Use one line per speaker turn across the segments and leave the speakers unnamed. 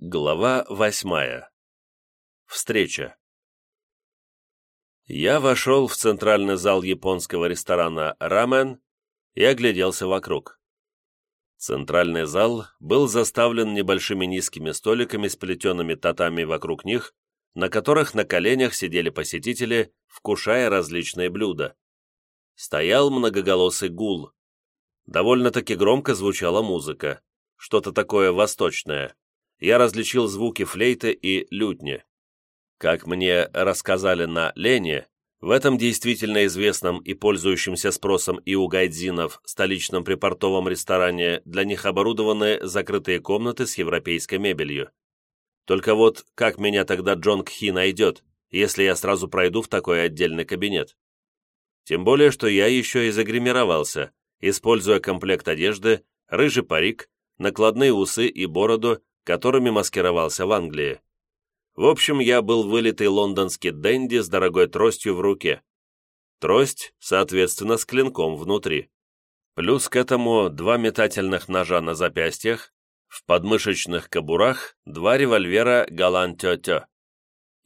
Глава восьмая. Встреча. Я вошел в центральный зал японского ресторана «Рамен» и огляделся вокруг. Центральный зал был заставлен небольшими низкими столиками с плетеными татами вокруг них, на которых на коленях сидели посетители, вкушая различные блюда. Стоял многоголосый гул. Довольно-таки громко звучала музыка, что-то такое восточное я различил звуки флейты и лютни. Как мне рассказали на Лене, в этом действительно известном и пользующемся спросом и у гайдзинов столичном припортовом ресторане для них оборудованы закрытые комнаты с европейской мебелью. Только вот как меня тогда Джон Кхи найдет, если я сразу пройду в такой отдельный кабинет? Тем более, что я еще и загримировался, используя комплект одежды, рыжий парик, накладные усы и бороду которыми маскировался в Англии. В общем, я был вылитый лондонский денди с дорогой тростью в руке. Трость, соответственно, с клинком внутри. Плюс к этому два метательных ножа на запястьях, в подмышечных кобурах два револьвера «Галан-тё-тё».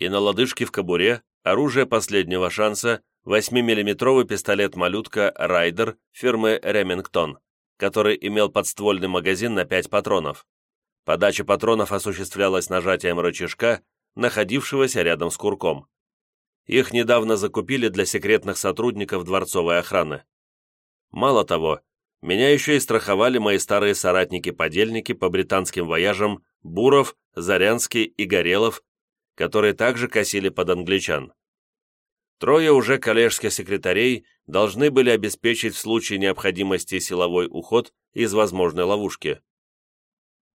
И на лодыжке в кобуре оружие последнего шанса 8-миллиметровый пистолет-малютка «Райдер» фирмы «Ремингтон», который имел подствольный магазин на 5 патронов. Подача патронов осуществлялась нажатием рычажка, находившегося рядом с курком. Их недавно закупили для секретных сотрудников дворцовой охраны. Мало того, меня еще и страховали мои старые соратники-подельники по британским вояжам Буров, Зарянский и Горелов, которые также косили под англичан. Трое уже коллежских секретарей должны были обеспечить в случае необходимости силовой уход из возможной ловушки.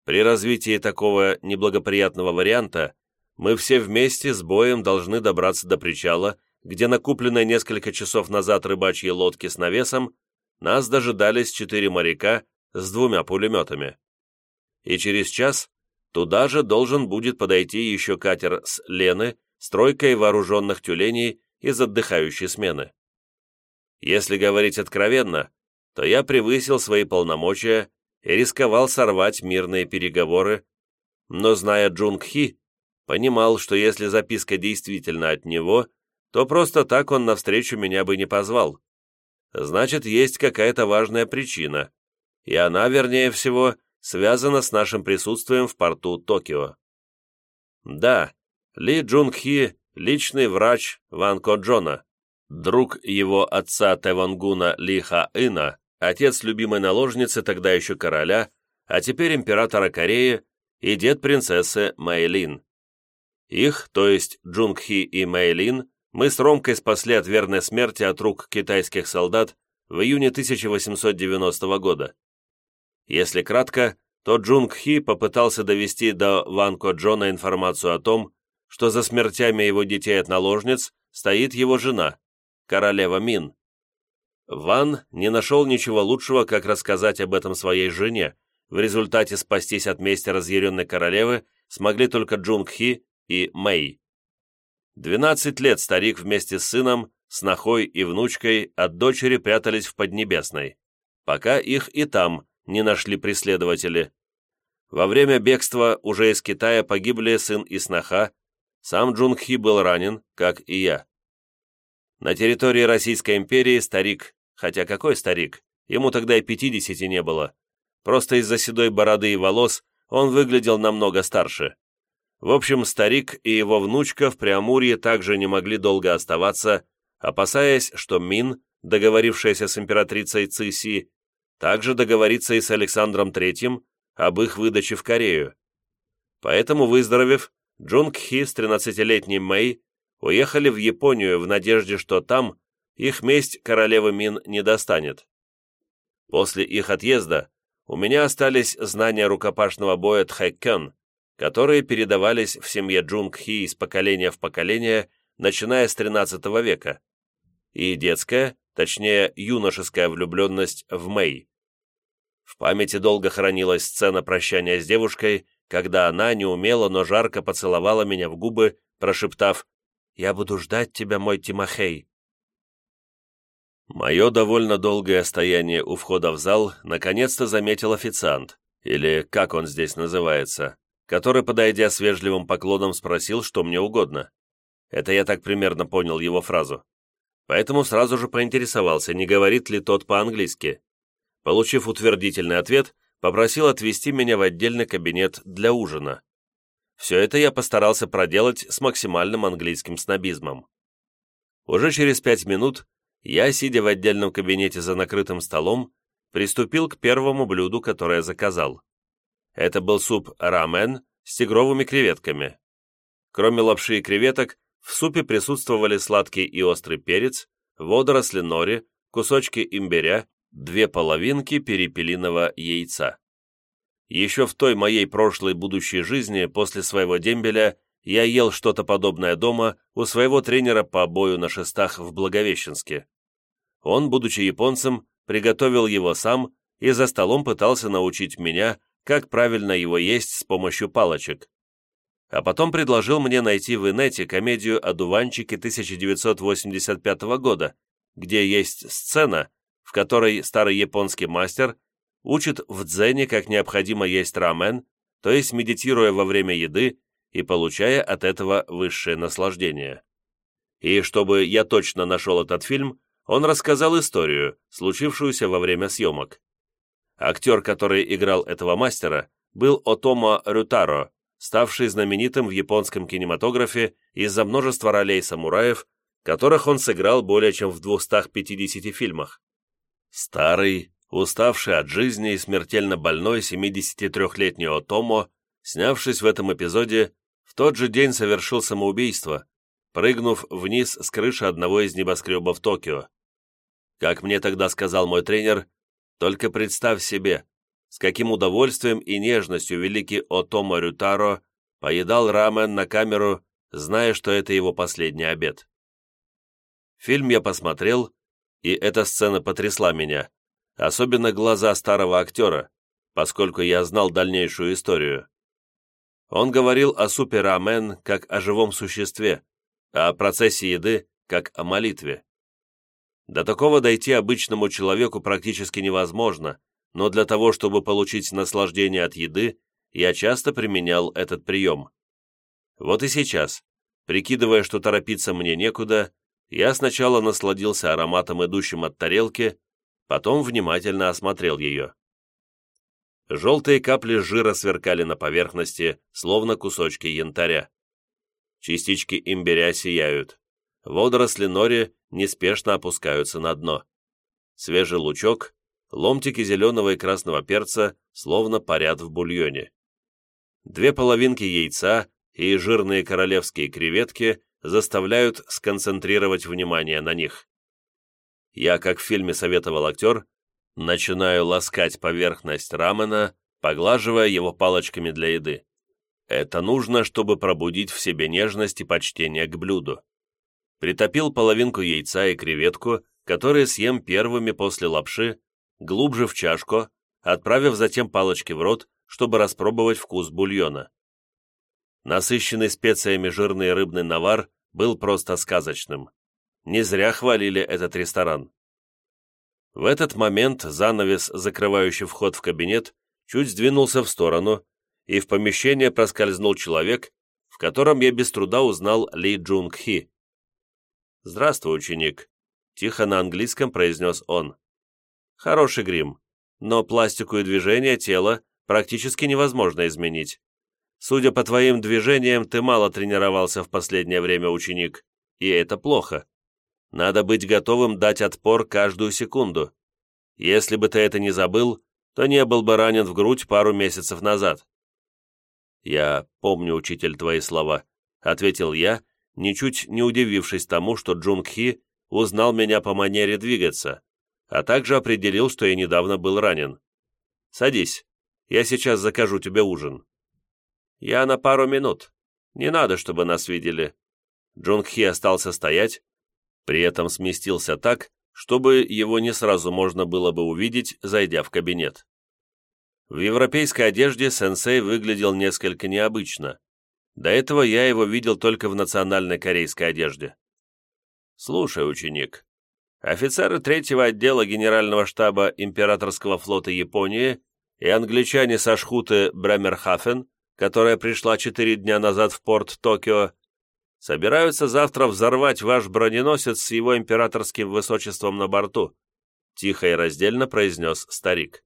При развитии такого неблагоприятного варианта мы все вместе с боем должны добраться до причала, где на купленной несколько часов назад рыбачьей лодке с навесом нас дожидались четыре моряка с двумя пулеметами. И через час туда же должен будет подойти еще катер с Лены с тройкой вооруженных тюленей из отдыхающей смены. Если говорить откровенно, то я превысил свои полномочия и рисковал сорвать мирные переговоры, но, зная Джунг Хи, понимал, что если записка действительно от него, то просто так он на встречу меня бы не позвал. Значит, есть какая-то важная причина, и она, вернее всего, связана с нашим присутствием в порту Токио. Да, Ли Джунг Хи – личный врач Ван Ко Джона, друг его отца Тэвангуна Ли Ха Ина, отец любимой наложницы тогда еще короля, а теперь императора Кореи и дед принцессы Мэйлин. Их, то есть Джунгхи и Мэйлин, мы с Ромкой спасли от верной смерти от рук китайских солдат в июне 1890 года. Если кратко, то Джунгхи попытался довести до Ван Ко Джона информацию о том, что за смертями его детей от наложниц стоит его жена, королева Мин. Ван не нашел ничего лучшего, как рассказать об этом своей жене. В результате спастись от мести разъяренной королевы смогли только Джунг Хи и Мэй. Двенадцать лет старик вместе с сыном, снохой и внучкой от дочери прятались в Поднебесной, пока их и там не нашли преследователи. Во время бегства уже из Китая погибли сын и сноха, сам Джунг Хи был ранен, как и я. На территории Российской империи старик Хотя какой старик? Ему тогда и пятидесяти не было. Просто из-за седой бороды и волос он выглядел намного старше. В общем, старик и его внучка в Приамурье также не могли долго оставаться, опасаясь, что Мин, договорившаяся с императрицей Циси, также договорится и с Александром Третьим об их выдаче в Корею. Поэтому, выздоровев, Джунг Хи с 13-летней Мэй уехали в Японию в надежде, что там их месть королевы Мин не достанет. После их отъезда у меня остались знания рукопашного боя Тхэккен, которые передавались в семье Джунг-Хи из поколения в поколение, начиная с XIII века, и детская, точнее юношеская влюбленность в Мэй. В памяти долго хранилась сцена прощания с девушкой, когда она неумело, но жарко поцеловала меня в губы, прошептав «Я буду ждать тебя, мой Тимохей». Мое довольно долгое стояние у входа в зал наконец-то заметил официант, или как он здесь называется, который, подойдя с вежливым поклоном, спросил, что мне угодно. Это я так примерно понял его фразу. Поэтому сразу же поинтересовался, не говорит ли тот по-английски. Получив утвердительный ответ, попросил отвезти меня в отдельный кабинет для ужина. Все это я постарался проделать с максимальным английским снобизмом. Уже через пять минут я, сидя в отдельном кабинете за накрытым столом, приступил к первому блюду, которое заказал. Это был суп рамен с тигровыми креветками. Кроме лапши и креветок, в супе присутствовали сладкий и острый перец, водоросли нори, кусочки имбиря, две половинки перепелиного яйца. Еще в той моей прошлой будущей жизни после своего дембеля я ел что-то подобное дома у своего тренера по бою на шестах в Благовещенске. Он, будучи японцем, приготовил его сам и за столом пытался научить меня, как правильно его есть с помощью палочек. А потом предложил мне найти в инете комедию «Одуванчики» 1985 года, где есть сцена, в которой старый японский мастер учит в дзене, как необходимо есть рамен, то есть медитируя во время еды и получая от этого высшее наслаждение. И чтобы я точно нашел этот фильм, он рассказал историю, случившуюся во время съемок. Актер, который играл этого мастера, был Отомо Рютаро, ставший знаменитым в японском кинематографе из-за множества ролей самураев, которых он сыграл более чем в 250 фильмах. Старый, уставший от жизни и смертельно больной 73-летний Отомо, снявшись в этом эпизоде, в тот же день совершил самоубийство, прыгнув вниз с крыши одного из небоскребов Токио. Как мне тогда сказал мой тренер, только представь себе, с каким удовольствием и нежностью великий Отомо Рютаро поедал рамен на камеру, зная, что это его последний обед. Фильм я посмотрел, и эта сцена потрясла меня, особенно глаза старого актера, поскольку я знал дальнейшую историю. Он говорил о супе рамен как о живом существе, а о процессе еды как о молитве. До такого дойти обычному человеку практически невозможно, но для того, чтобы получить наслаждение от еды, я часто применял этот прием. Вот и сейчас, прикидывая, что торопиться мне некуда, я сначала насладился ароматом, идущим от тарелки, потом внимательно осмотрел ее. Желтые капли жира сверкали на поверхности, словно кусочки янтаря. Частички имбиря сияют. Водоросли нори неспешно опускаются на дно. Свежий лучок, ломтики зеленого и красного перца словно парят в бульоне. Две половинки яйца и жирные королевские креветки заставляют сконцентрировать внимание на них. Я, как в фильме советовал актер, начинаю ласкать поверхность рамена, поглаживая его палочками для еды. Это нужно, чтобы пробудить в себе нежность и почтение к блюду. Притопил половинку яйца и креветку, которые съем первыми после лапши, глубже в чашку, отправив затем палочки в рот, чтобы распробовать вкус бульона. Насыщенный специями жирный рыбный навар был просто сказочным. Не зря хвалили этот ресторан. В этот момент занавес, закрывающий вход в кабинет, чуть сдвинулся в сторону, и в помещение проскользнул человек, в котором я без труда узнал Ли Джунг Хи. «Здравствуй, ученик», — тихо на английском произнес он. «Хороший грим, но пластику и движения тела практически невозможно изменить. Судя по твоим движениям, ты мало тренировался в последнее время, ученик, и это плохо. Надо быть готовым дать отпор каждую секунду. Если бы ты это не забыл, то не был бы ранен в грудь пару месяцев назад». «Я помню, учитель, твои слова», — ответил я, ничуть не удивившись тому, что Джунг Хи узнал меня по манере двигаться, а также определил, что я недавно был ранен. «Садись, я сейчас закажу тебе ужин». «Я на пару минут. Не надо, чтобы нас видели». Джунг Хи остался стоять, при этом сместился так, чтобы его не сразу можно было бы увидеть, зайдя в кабинет. В европейской одежде сенсей выглядел несколько необычно, до этого я его видел только в национальной корейской одежде. Слушай, ученик, офицеры третьего отдела Генерального штаба Императорского флота Японии и англичане со шхуты Бремерхафен которая пришла четыре дня назад в порт Токио, собираются завтра взорвать ваш броненосец с его императорским высочеством на борту», тихо и раздельно произнес старик.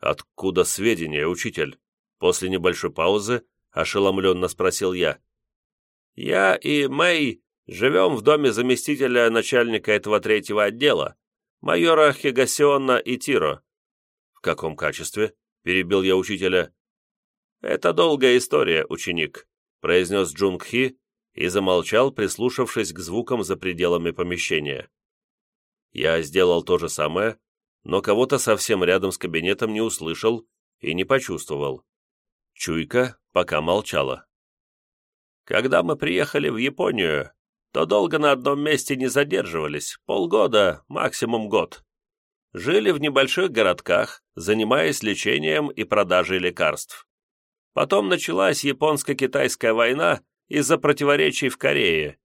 «Откуда сведения, учитель?» После небольшой паузы ошеломленно спросил я. «Я и Мэй живем в доме заместителя начальника этого третьего отдела, майора Хигасиона Итиро». «В каком качестве?» — перебил я учителя. «Это долгая история, ученик», — произнес Джунг Хи и замолчал, прислушавшись к звукам за пределами помещения. Я сделал то же самое, но кого-то совсем рядом с кабинетом не услышал и не почувствовал. Чуйка пока молчала. «Когда мы приехали в Японию, то долго на одном месте не задерживались, полгода, максимум год. Жили в небольших городках, занимаясь лечением и продажей лекарств. Потом началась японско-китайская война из-за противоречий в Корее.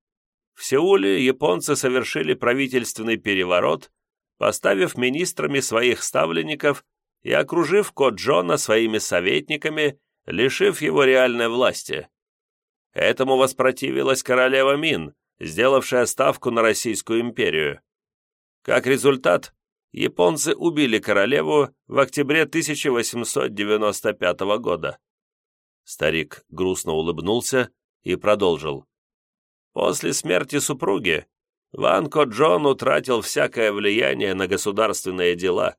В Сеуле японцы совершили правительственный переворот, поставив министрами своих ставленников и окружив Кот Джона своими советниками, лишив его реальной власти. Этому воспротивилась королева Мин, сделавшая ставку на Российскую империю. Как результат, японцы убили королеву в октябре 1895 года. Старик грустно улыбнулся и продолжил. После смерти супруги Ван Ко Джон утратил всякое влияние на государственные дела.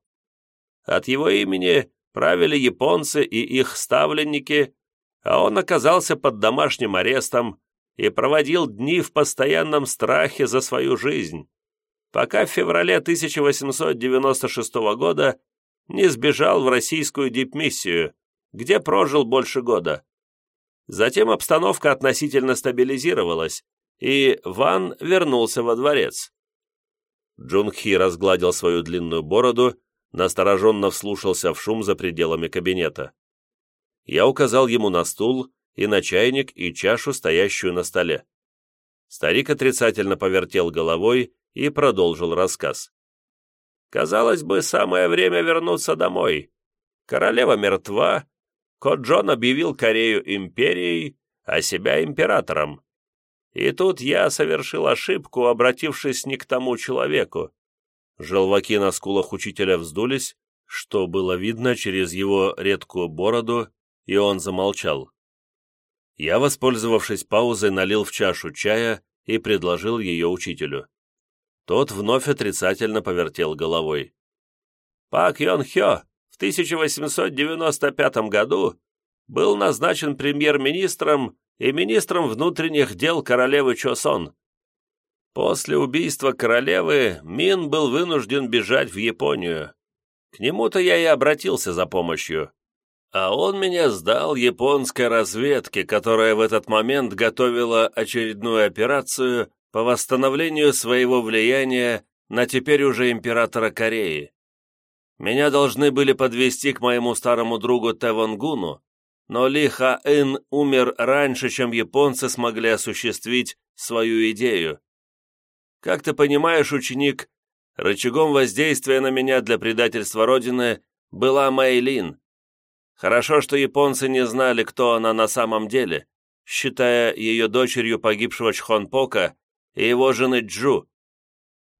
От его имени правили японцы и их ставленники, а он оказался под домашним арестом и проводил дни в постоянном страхе за свою жизнь, пока в феврале 1896 года не сбежал в российскую дипмиссию, где прожил больше года. Затем обстановка относительно стабилизировалась, и Ван вернулся во дворец. Джунхи разгладил свою длинную бороду, настороженно вслушался в шум за пределами кабинета. Я указал ему на стул и на чайник и чашу, стоящую на столе. Старик отрицательно повертел головой и продолжил рассказ. «Казалось бы, самое время вернуться домой. Королева мертва, Кот Джон объявил Корею империей, а себя императором. И тут я совершил ошибку, обратившись не к тому человеку. Желваки на скулах учителя вздулись, что было видно через его редкую бороду, и он замолчал. Я, воспользовавшись паузой, налил в чашу чая и предложил ее учителю. Тот вновь отрицательно повертел головой. «Пак Йон Хё 1895 году был назначен премьер-министром и министром внутренних дел королевы Чосон. После убийства королевы Мин был вынужден бежать в Японию. К нему-то я и обратился за помощью. А он меня сдал японской разведке, которая в этот момент готовила очередную операцию по восстановлению своего влияния на теперь уже императора Кореи. Меня должны были подвести к моему старому другу Тевонгуну, но Ли Ха-ын умер раньше, чем японцы смогли осуществить свою идею. Как ты понимаешь, ученик, рычагом воздействия на меня для предательства Родины была Мэйлин. Хорошо, что японцы не знали, кто она на самом деле, считая ее дочерью погибшего Чхонпока и его жены Джу.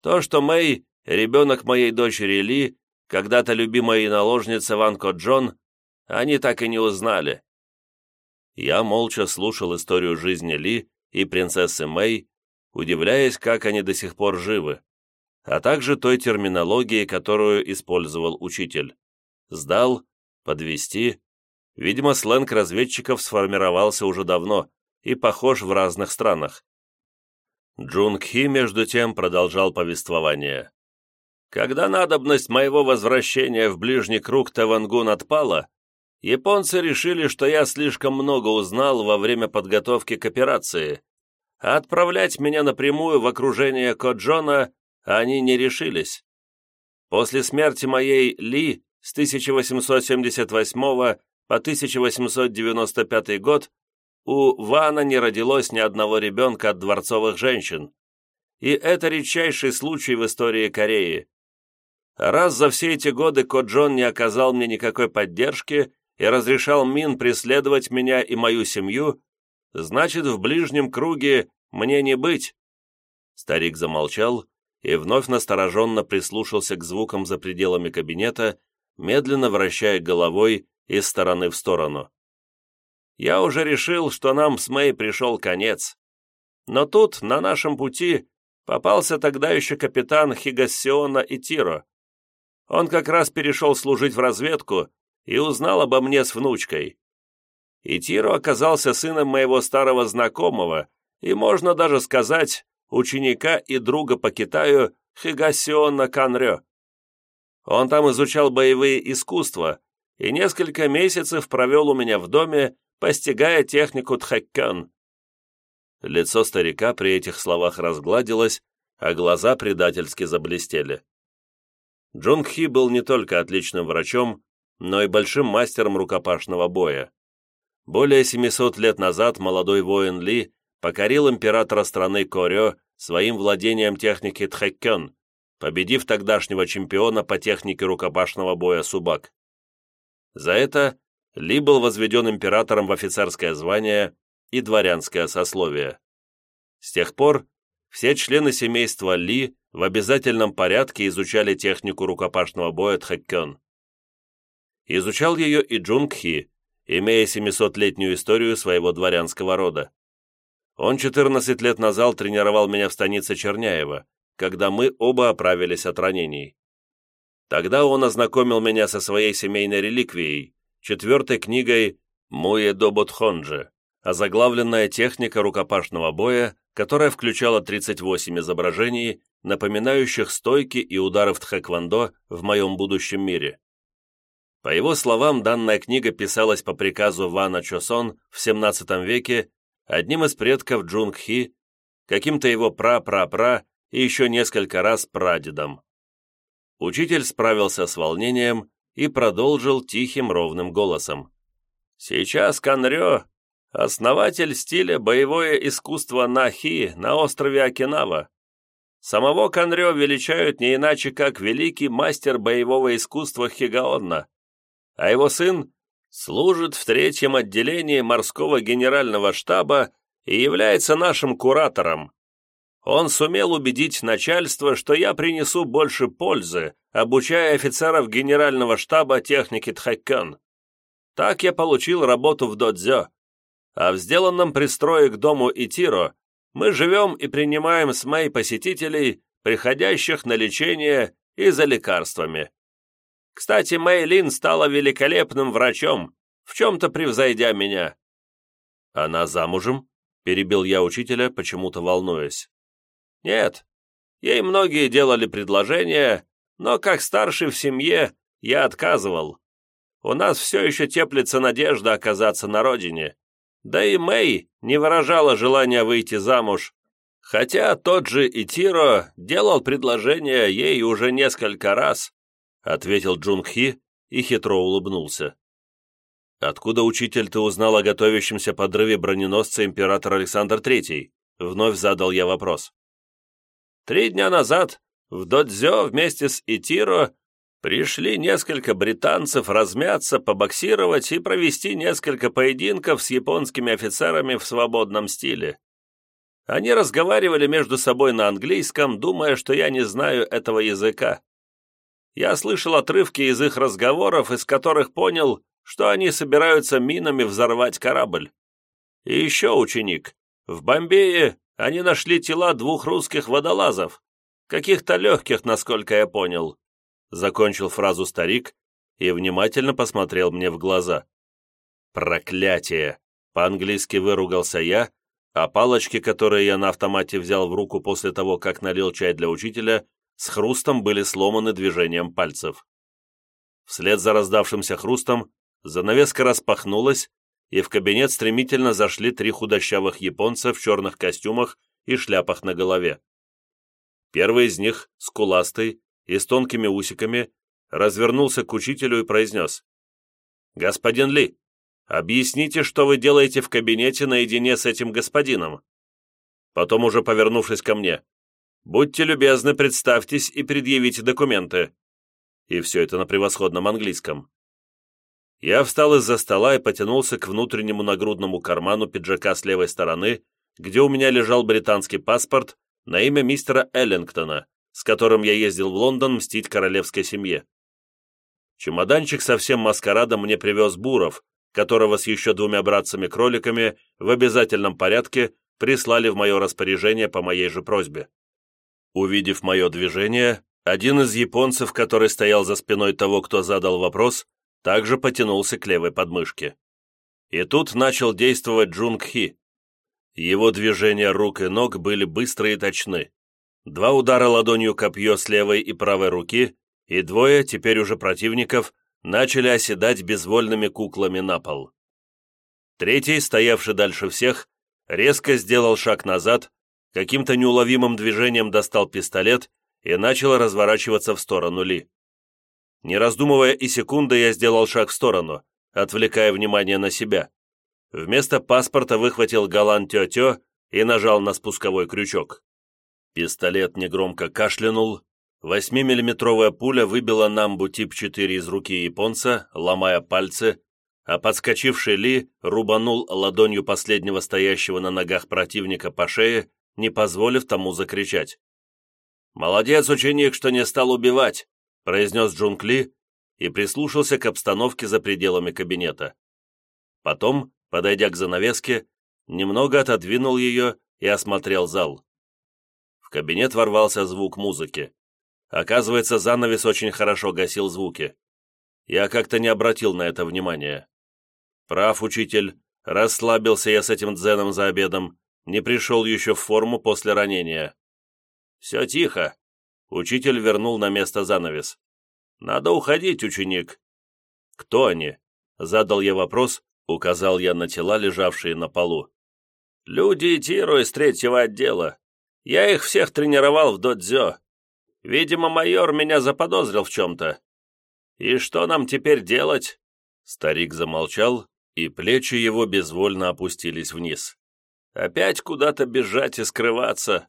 То, что Мэй, ребенок моей дочери Ли, когда-то любимая наложница Ванко Джон, они так и не узнали. Я молча слушал историю жизни Ли и принцессы Мэй, удивляясь, как они до сих пор живы, а также той терминологии, которую использовал учитель. Сдал, подвести. Видимо, сленг разведчиков сформировался уже давно и похож в разных странах. Джун Кхи, между тем, продолжал повествование. Когда надобность моего возвращения в ближний круг Тавангун отпала, японцы решили, что я слишком много узнал во время подготовки к операции, а отправлять меня напрямую в окружение Коджона они не решились. После смерти моей Ли с 1878 по 1895 год у Вана не родилось ни одного ребенка от дворцовых женщин. И это редчайший случай в истории Кореи. Раз за все эти годы Кот Джон не оказал мне никакой поддержки и разрешал Мин преследовать меня и мою семью, значит, в ближнем круге мне не быть». Старик замолчал и вновь настороженно прислушался к звукам за пределами кабинета, медленно вращая головой из стороны в сторону. «Я уже решил, что нам с Мэй пришел конец. Но тут, на нашем пути, попался тогда еще капитан Хигассиона Итиро. Он как раз перешел служить в разведку и узнал обо мне с внучкой. Итиро оказался сыном моего старого знакомого и, можно даже сказать, ученика и друга по Китаю Хигасиона Канрё. Он там изучал боевые искусства и несколько месяцев провел у меня в доме, постигая технику тхэккэн. Лицо старика при этих словах разгладилось, а глаза предательски заблестели. Джунг Хи был не только отличным врачом, но и большим мастером рукопашного боя. Более 700 лет назад молодой воин Ли покорил императора страны Корё своим владением техники Тхэккён, победив тогдашнего чемпиона по технике рукопашного боя Субак. За это Ли был возведен императором в офицерское звание и дворянское сословие. С тех пор все члены семейства Ли в обязательном порядке изучали технику рукопашного боя Тхэккён. Изучал ее и Джунг Хи, имея 700-летнюю историю своего дворянского рода. Он 14 лет назад тренировал меня в станице Черняева, когда мы оба оправились от ранений. Тогда он ознакомил меня со своей семейной реликвией, четвертой книгой «Муе Доботхонджи», озаглавленная техника рукопашного боя, которая включала 38 изображений, напоминающих стойки и удары в тхэквондо в моем будущем мире. По его словам, данная книга писалась по приказу Вана Чосон в 17 веке одним из предков Джунг-Хи, каким-то его пра-пра-пра и еще несколько раз прадедом. Учитель справился с волнением и продолжил тихим ровным голосом. «Сейсё Канрё – основатель стиля боевых искусств Нахи на острове Окинава. Самого Канрё величают не иначе, как великий мастер боевого искусства Хигаонна, а его сын служит в третьем отделении морского генерального штаба и является нашим куратором. Он сумел убедить начальство, что я принесу больше пользы, обучая офицеров генерального штаба техники Тхэккэн. Так я получил работу в додзё. А в сделанном пристрое к дому Итиро мы живем и принимаем с моей посетителей, приходящих на лечение и за лекарствами. Кстати, Мэйлин стала великолепным врачом, в чем-то превзойдя меня». «Она замужем?» – перебил я учителя, почему-то волнуясь. «Нет, ей многие делали предложения, но как старший в семье я отказывал. У нас все еще теплится надежда оказаться на родине. Да и Мэй не выражала желания выйти замуж, хотя тот же Итиро делал предложение ей уже несколько раз, ответил Джунгхи и хитро улыбнулся. «Откуда, учитель, ты узнал о готовящемся подрыве броненосца император Александр Третий?» Вновь задал я вопрос. «Три дня назад в Додзё вместе с Итиро пришли несколько британцев размяться, побоксировать и провести несколько поединков с японскими офицерами в свободном стиле. Они разговаривали между собой на английском, думая, что я не знаю этого языка. Я слышал отрывки из их разговоров, из которых понял, что они собираются минами взорвать корабль. И еще, ученик, в Бомбее они нашли тела двух русских водолазов, каких-то легких, насколько я понял. Закончил фразу старик и внимательно посмотрел мне в глаза. «Проклятие!» — по-английски выругался я, а палочки, которые я на автомате взял в руку после того, как налил чай для учителя, с хрустом были сломаны движением пальцев. Вслед за раздавшимся хрустом занавеска распахнулась, и в кабинет стремительно зашли три худощавых японца в черных костюмах и шляпах на голове. Первый из них, скуластый и с тонкими усиками, развернулся к учителю и произнес. «Господин Ли, объясните, что вы делаете в кабинете наедине с этим господином?» Потом, уже повернувшись ко мне, Будьте любезны, представьтесь и предъявите документы». И все это на превосходном английском. Я встал из-за стола и потянулся к внутреннему нагрудному карману пиджака с левой стороны, где у меня лежал британский паспорт на имя мистера Эллингтона, с которым я ездил в Лондон мстить королевской семье. Чемоданчик со всем маскарадом мне привез Буров, которого с еще двумя братцами-кроликами в обязательном порядке прислали в мое распоряжение по моей же просьбе. Увидев мое движение, один из японцев, который стоял за спиной того, кто задал вопрос, также потянулся к левой подмышке. И тут начал действовать Джунг Хи. Его движения рук и ног были быстрые и точны. Два удара ладонью-копьё с левой и правой руки, и двое, теперь уже противников, начали оседать безвольными куклами на пол. Третий, стоявший дальше всех, резко сделал шаг назад, каким-то неуловимым движением достал пистолет и начал разворачиваться в сторону Ли. Не раздумывая и секунды, я сделал шаг в сторону, отвлекая внимание на себя. Вместо паспорта выхватил галан тё-тё и нажал на спусковой крючок. Пистолет негромко кашлянул, Восьмимиллиметровая пуля выбила Намбу тип-4 из руки японца, ломая пальцы, а подскочивший Ли рубанул ладонью последнего стоящего на ногах противника по шее, не позволив тому закричать. «Молодец, ученик, что не стал убивать!» произнес Джунг Ли и прислушался к обстановке за пределами кабинета. Потом, подойдя к занавеске, немного отодвинул ее и осмотрел зал. В кабинет ворвался звук музыки. Оказывается, занавес очень хорошо гасил звуки. Я как-то не обратил на это внимания. Прав, учитель, расслабился я с этим дзеном за обедом, не пришел еще в форму после ранения. «Все тихо», — учитель вернул на место занавес. «Надо уходить, ученик». «Кто они?» — задал я вопрос, указал я на тела, лежавшие на полу. «Люди Тиру из третьего отдела. Я их всех тренировал в додзё. Видимо, майор меня заподозрил в чем-то. И что нам теперь делать?» Старик замолчал, и плечи его безвольно опустились вниз. «Опять куда-то бежать и скрываться?»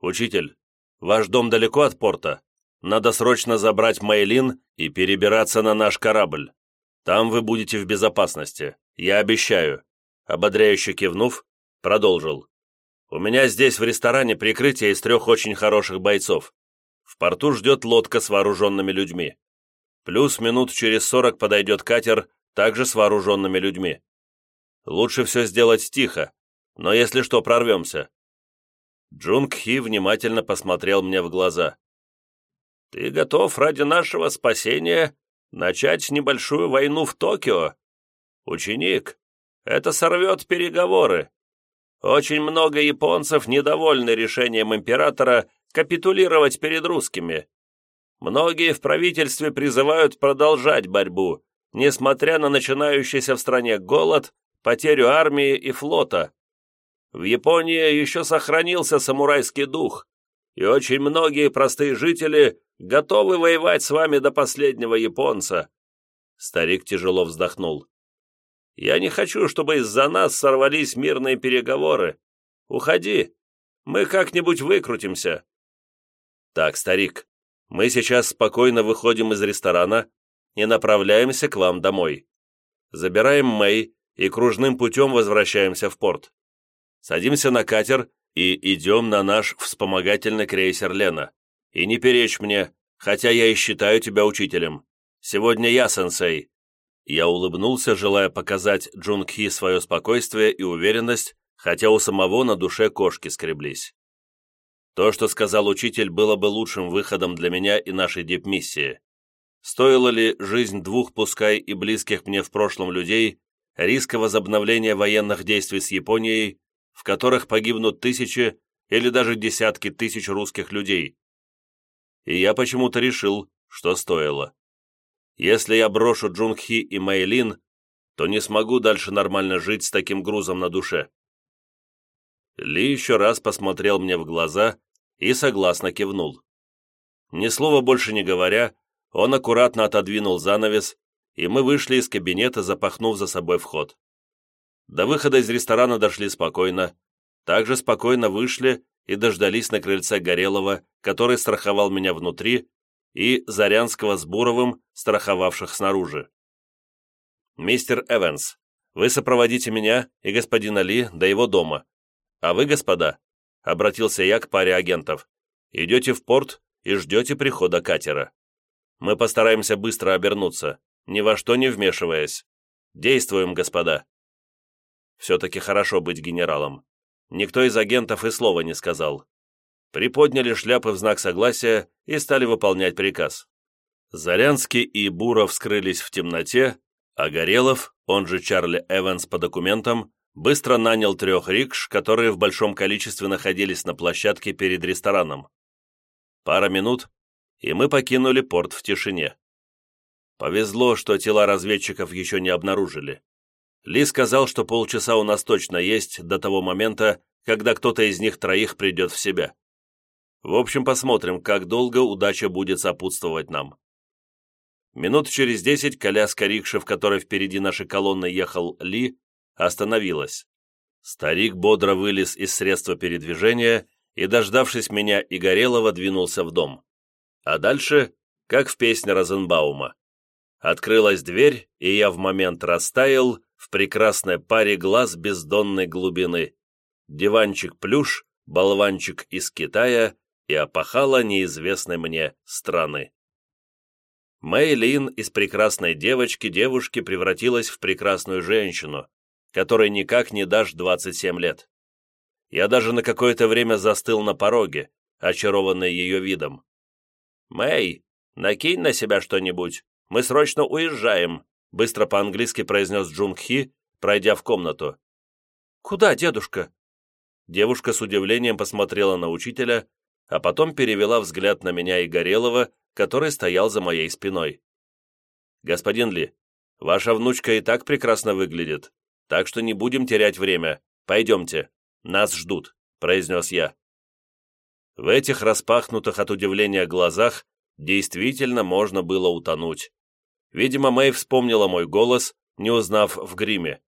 «Учитель, ваш дом далеко от порта? Надо срочно забрать Мейлин и перебираться на наш корабль. Там вы будете в безопасности, я обещаю». Ободряюще кивнув, продолжил. «У меня здесь в ресторане прикрытие из трех очень хороших бойцов. В порту ждет лодка с вооруженными людьми. Плюс минут через сорок подойдет катер, также с вооруженными людьми. Лучше все сделать тихо, но если что, прорвемся. Джунг Хи внимательно посмотрел мне в глаза. «Ты готов ради нашего спасения начать небольшую войну в Токио? Ученик, это сорвет переговоры. Очень много японцев недовольны решением императора капитулировать перед русскими. Многие в правительстве призывают продолжать борьбу, несмотря на начинающийся в стране голод, потерю армии и флота. В Японии еще сохранился самурайский дух, и очень многие простые жители готовы воевать с вами до последнего японца». Старик тяжело вздохнул. «Я не хочу, чтобы из-за нас сорвались мирные переговоры. Уходи, мы как-нибудь выкрутимся. «Так, старик, мы сейчас спокойно выходим из ресторана и направляемся к вам домой. Забираем Мэй и кружным путем возвращаемся в порт. Садимся на катер и идем на наш вспомогательный крейсер Лена. И не перечь мне, хотя я и считаю тебя учителем. Сегодня я сенсей». Я улыбнулся, желая показать Джунгхи свое спокойствие и уверенность, хотя у самого на душе кошки скреблись. То, что сказал учитель, было бы лучшим выходом для меня и нашей дипмиссии. Стоила ли жизнь двух, пускай и близких мне в прошлом людей, риска возобновления военных действий с Японией, в которых погибнут тысячи или даже десятки тысяч русских людей? И я почему-то решил, что стоило. Если я брошу Джунгхи и Мэйлин, то не смогу дальше нормально жить с таким грузом на душе. Ли еще раз посмотрел мне в глаза и согласно кивнул. Ни слова больше не говоря, он аккуратно отодвинул занавес, и мы вышли из кабинета, запахнув за собой вход. До выхода из ресторана дошли спокойно, также спокойно вышли и дождались на крыльце Горелого, который страховал меня внутри, и Зарянского с Буровым, страховавших снаружи. «Мистер Эванс, вы сопроводите меня и господина Ли до его дома. А вы, господа, — обратился я к паре агентов, — идете в порт и ждете прихода катера. Мы постараемся быстро обернуться, ни во что не вмешиваясь. Действуем, господа. Все-таки хорошо быть генералом. Никто из агентов и слова не сказал. Приподняли шляпы в знак согласия и стали выполнять приказ. Зарянский и Буров скрылись в темноте, а Горелов, он же Чарли Эванс по документам, быстро нанял трех рикш, которые в большом количестве находились на площадке перед рестораном. Пара минут, и мы покинули порт в тишине. Повезло, что тела разведчиков еще не обнаружили. Ли сказал, что полчаса у нас точно есть до того момента, когда кто-то из них троих придет в себя. В общем, посмотрим, как долго удача будет сопутствовать нам. Минут через десять коляска рикши, в которой впереди нашей колонны ехал Ли, остановилась. Старик бодро вылез из средства передвижения и, дождавшись меня и Горелого, двинулся в дом. А дальше, как в песне Розенбаума. Открылась дверь, и я в момент растаял в прекрасной паре глаз бездонной глубины. Диванчик плюш, болванчик из Китая и опахала неизвестной мне страны. Мэйлин из прекрасной девочки-девушки превратилась в прекрасную женщину, которой никак не дашь 27 лет. Я даже на какое-то время застыл на пороге, очарованный ее видом. «Мэй, накинь на себя что-нибудь, мы срочно уезжаем», быстро по-английски произнес Джунг Хи, пройдя в комнату. «Куда, дедушка?» Девушка с удивлением посмотрела на учителя, а потом перевела взгляд на меня и Горелого, который стоял за моей спиной. «Господин Ли, ваша внучка и так прекрасно выглядит, так что не будем терять время. Пойдемте, нас ждут», — произнес я. В этих распахнутых от удивления глазах действительно можно было утонуть. Видимо, Мэй вспомнила мой голос, не узнав в гриме.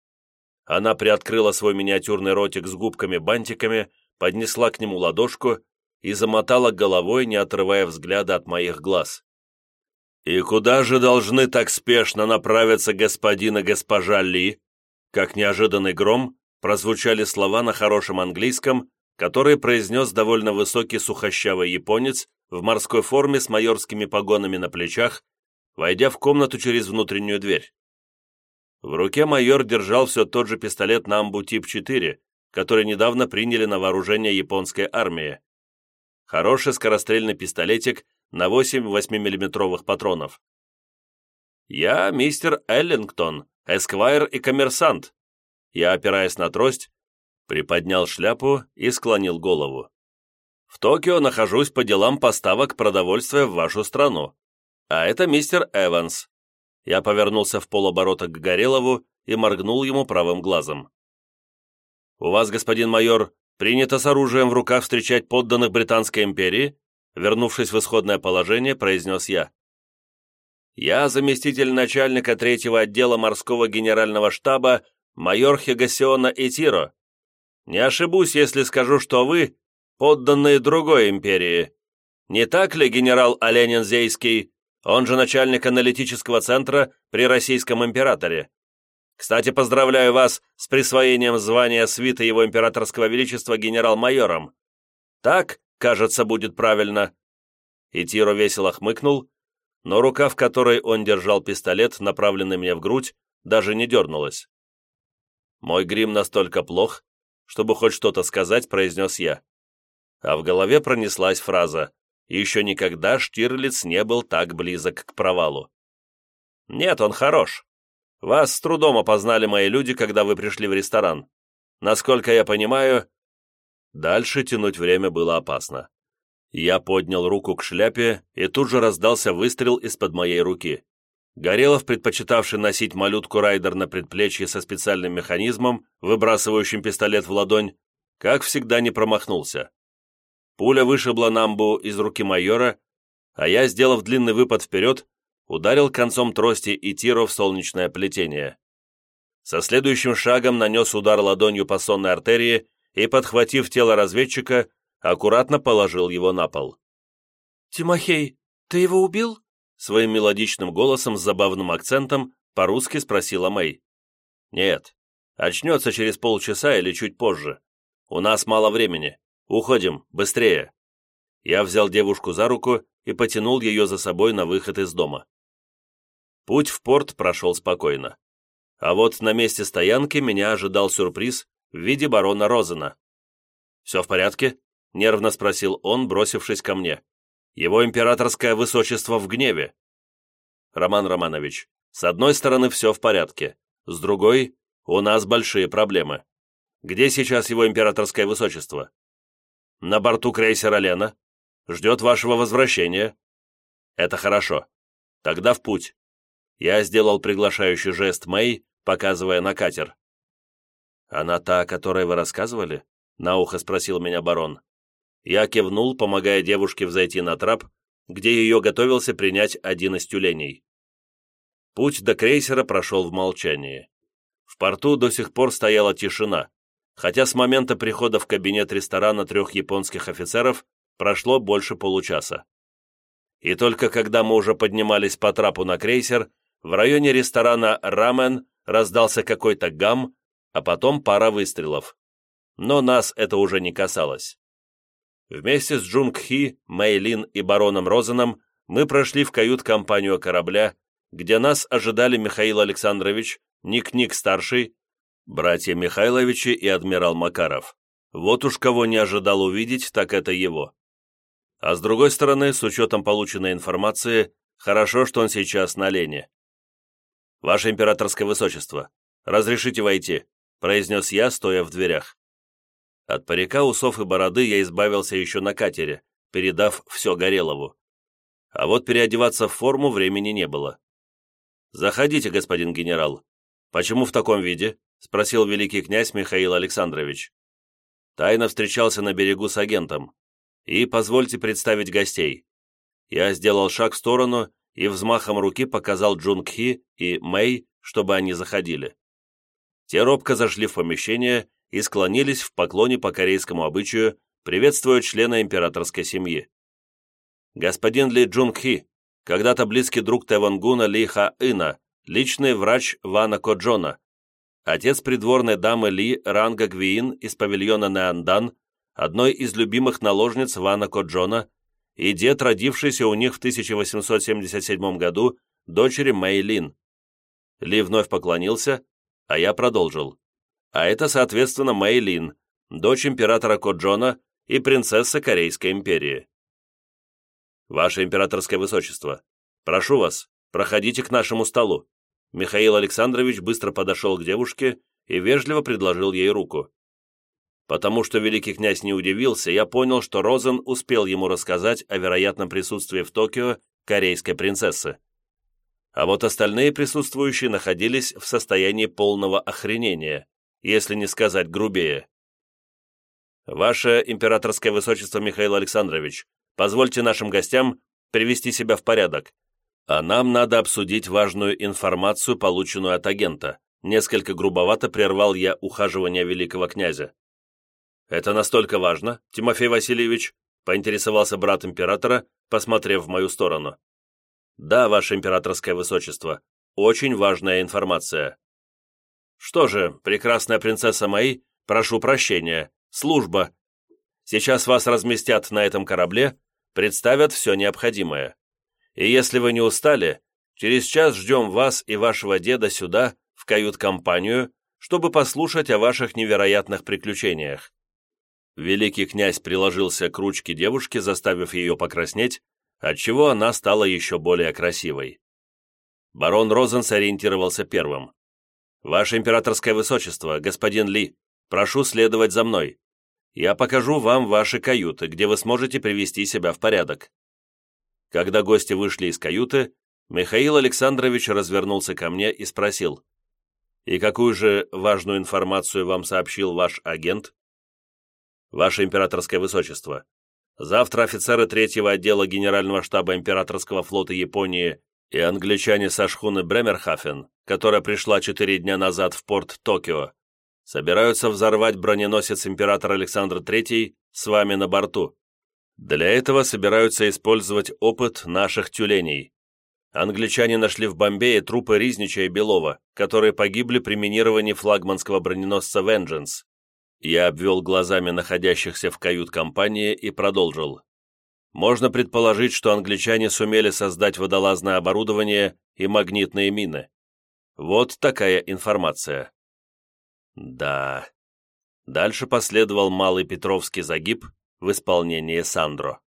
Она приоткрыла свой миниатюрный ротик с губками-бантиками, поднесла к нему ладошку и замотала головой, не отрывая взгляда от моих глаз. «И куда же должны так спешно направиться господин и госпожа Ли?» Как неожиданный гром прозвучали слова на хорошем английском, которые произнес довольно высокий сухощавый японец в морской форме с майорскими погонами на плечах, войдя в комнату через внутреннюю дверь. В руке майор держал все тот же пистолет Намбу Тип-4, который недавно приняли на вооружение японской армии. Хороший скорострельный пистолетик на 8 8-миллиметровых патронов. «Я мистер Эллингтон, эсквайр и коммерсант». Я, опираясь на трость, приподнял шляпу и склонил голову. «В Токио нахожусь по делам поставок продовольствия в вашу страну. А это мистер Эванс». Я повернулся в полоборота к Горелову и моргнул ему правым глазом. «У вас, господин майор, принято с оружием в руках встречать подданных Британской империи?» Вернувшись в исходное положение, произнес я. «Я заместитель начальника третьего отдела морского генерального штаба майор Хигасиона Итиро. Не ошибусь, если скажу, что вы подданные другой империи. Не так ли, генерал Оленин Зейский, он же начальник аналитического центра при Российском императоре?» Кстати, поздравляю вас с присвоением звания свита его императорского величества генерал-майором. Так, кажется, будет правильно». И Тиро весело хмыкнул, но рука, в которой он держал пистолет, направленный мне в грудь, даже не дернулась. Мой грим настолько плох, чтобы хоть что-то сказать, произнес я. А в голове пронеслась фраза «Еще никогда Штирлиц не был так близок к провалу». «Нет, он хорош. Вас с трудом опознали мои люди, когда вы пришли в ресторан. Насколько я понимаю...» Дальше тянуть время было опасно. Я поднял руку к шляпе, и тут же раздался выстрел из-под моей руки. Горелов, предпочитавший носить малютку Райдер на предплечье со специальным механизмом, выбрасывающим пистолет в ладонь, как всегда не промахнулся. Пуля вышибла Намбу из руки майора, а я, сделав длинный выпад вперед, ударил концом трости и тиро в солнечное плетение. Со следующим шагом нанес удар ладонью по сонной артерии и, подхватив тело разведчика, аккуратно положил его на пол.
«Тимофей, ты его убил?»
Своим мелодичным голосом с забавным акцентом по-русски спросила Мэй. «Нет. Очнется через полчаса или чуть позже. У нас мало времени. Уходим, быстрее!» Я взял девушку за руку и потянул ее за собой на выход из дома. Путь в порт прошел спокойно. А вот на месте стоянки меня ожидал сюрприз в виде барона Розена. «Все в порядке?» — нервно спросил он, бросившись ко мне. «Его императорское высочество в гневе». «Роман Романович, с одной стороны все в порядке, с другой — у нас большие проблемы. Где сейчас его императорское высочество?» «На борту крейсера Лена. Ждет вашего возвращения». «Это хорошо. Тогда в путь». Я сделал приглашающий жест Мэй, показывая на катер. «Она та, о которой вы рассказывали?» — на ухо спросил меня барон. Я кивнул, помогая девушке взойти на трап, где ее готовился принять один из тюленей. Путь до крейсера прошел в молчании. В порту до сих пор стояла тишина, хотя с момента прихода в кабинет ресторана трех японских офицеров прошло больше получаса. И только когда мы уже поднимались по трапу на крейсер, в районе ресторана «Рамен» раздался какой-то гам, а потом пара выстрелов. Но нас это уже не касалось. Вместе с Джунг Хи, Мэйлин и бароном Розеном мы прошли в кают-компанию корабля, где нас ожидали Михаил Александрович, Ник-Ник-старший, братья Михайловичи и адмирал Макаров. Вот уж кого не ожидал увидеть, так это его. А с другой стороны, с учетом полученной информации, хорошо, что он сейчас на Лене. «Ваше императорское высочество, разрешите войти», произнес я, стоя в дверях. От парика, усов и бороды я избавился еще на катере, передав все Горелому. А вот переодеваться в форму времени не было. «Заходите, господин генерал. Почему в таком виде?» Спросил великий князь Михаил Александрович. Тайно встречался на берегу с агентом. И позвольте представить гостей. Я сделал шаг в сторону и взмахом руки показал Джунг Хи и Мэй, чтобы они заходили. Те робко зашли в помещение и склонились в поклоне по корейскому обычаю, приветствуя члена императорской семьи. Господин Ли Джунг Хи, когда-то близкий друг Тэвангуна Ли Ха Ина, личный врач Вана Коджона, отец придворной дамы Ли Ранга Гвиин из павильона Неандан, одной из любимых наложниц Вана Коджона, и дед, родившийся у них в 1877 году, дочери Мэйлин. Ли вновь поклонился, а я продолжил. А это, соответственно, Мэйлин, дочь императора Коджона и принцесса Корейской империи. Ваше императорское высочество, прошу вас, проходите к нашему столу. Михаил Александрович быстро подошел к девушке и вежливо предложил ей руку. Потому что великий князь не удивился, я понял, что Розен успел ему рассказать о вероятном присутствии в Токио корейской принцессы. А вот остальные присутствующие находились в состоянии полного охренения, если не сказать грубее. «Ваше императорское высочество Михаил Александрович, позвольте нашим гостям привести себя в порядок, а нам надо обсудить важную информацию, полученную от агента», несколько грубовато прервал я ухаживание великого князя. «Это настолько важно, Тимофей Васильевич?» — поинтересовался брат императора, посмотрев в мою сторону. «Да, ваше императорское высочество, очень важная информация». «Что же, прекрасная принцесса Мэй, прошу прощения, служба. Сейчас вас разместят на этом корабле, представят все необходимое. И если вы не устали, через час ждем вас и вашего деда сюда, в кают-компанию, чтобы послушать о ваших невероятных приключениях. Великий князь приложился к ручке девушки, заставив ее покраснеть, отчего она стала еще более красивой. Барон Розен сориентировался первым. «Ваше императорское высочество, господин Ли, прошу следовать за мной. Я покажу вам ваши каюты, где вы сможете привести себя в порядок». Когда гости вышли из каюты, Михаил Александрович развернулся ко мне и спросил, «И какую же важную информацию вам сообщил ваш агент?» Ваше императорское высочество, завтра офицеры третьего отдела Генерального штаба императорского флота Японии и англичане со шхуны Бремерхафен, которая пришла четыре дня назад в порт Токио, собираются взорвать броненосец император Александр III с вами на борту. Для этого собираются использовать опыт наших тюленей. Англичане нашли в Бомбее трупы Riзнича и Белова, которые погибли при минировании флагманского броненосца «Vengeance». Я обвел глазами находящихся в кают-компании и продолжил. Можно предположить, что англичане сумели создать водолазное оборудование и магнитные мины. Вот такая информация. Да. Дальше последовал малый Петровский загиб в исполнении Сандро.